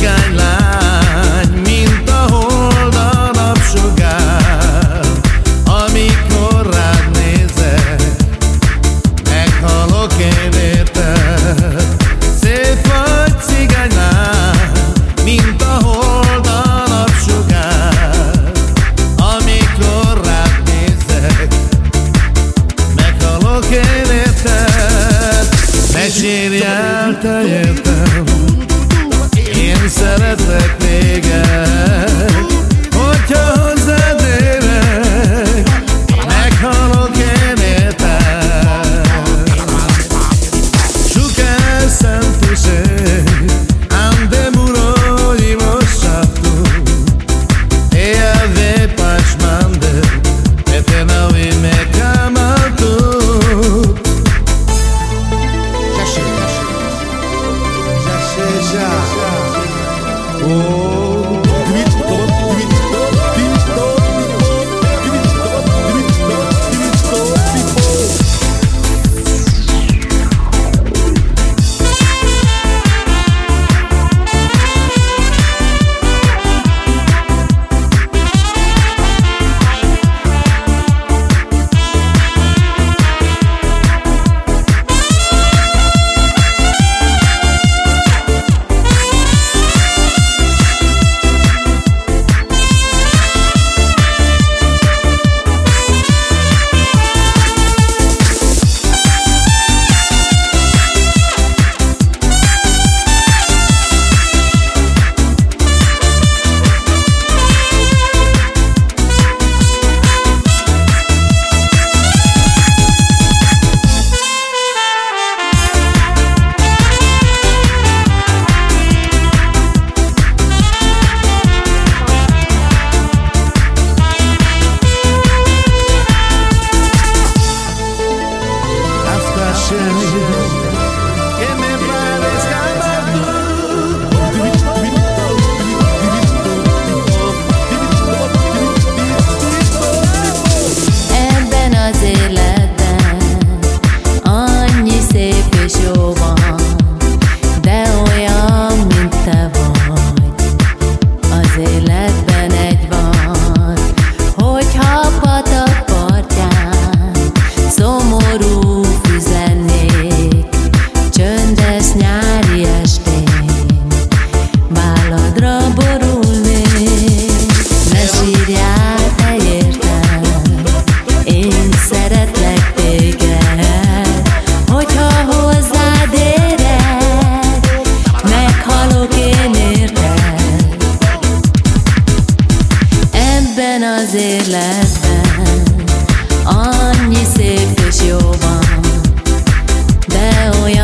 cigány mint a hold a napsugár. Amikor rád nézek, meghalok én érted. Szép vagy cigány mint a hold a napsugár. Amikor rád nézek, meghalok én érted. El, te értem, én szeretlek téged szeretlek téged. Hogyha hozzád érek Meghalok én érted. Ebben az életben Annyi szép és jó van De olyan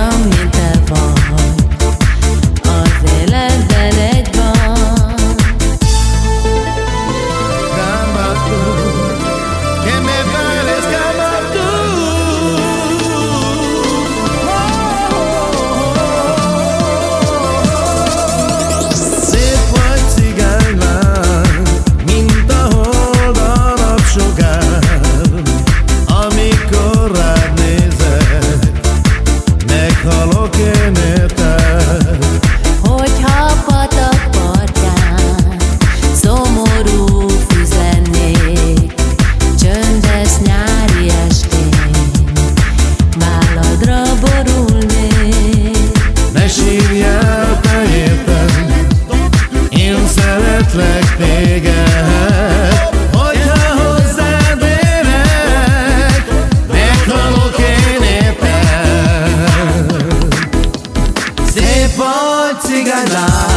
sigala